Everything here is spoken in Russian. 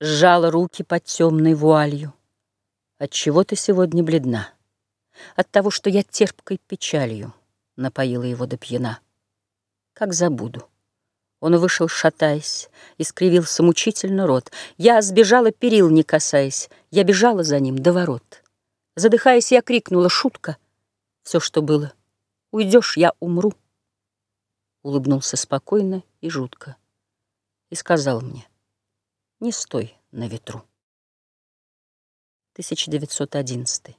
Сжала руки под темной вуалью. Отчего ты сегодня бледна? От того, что я терпкой печалью Напоила его до пьяна. Как забуду. Он вышел, шатаясь, и скривился мучительно рот. Я сбежала, перил не касаясь, я бежала за ним до ворот. Задыхаясь, я крикнула «Шутка!» Все, что было. «Уйдешь, я умру!» Улыбнулся спокойно и жутко и сказал мне «Не стой на ветру». 1911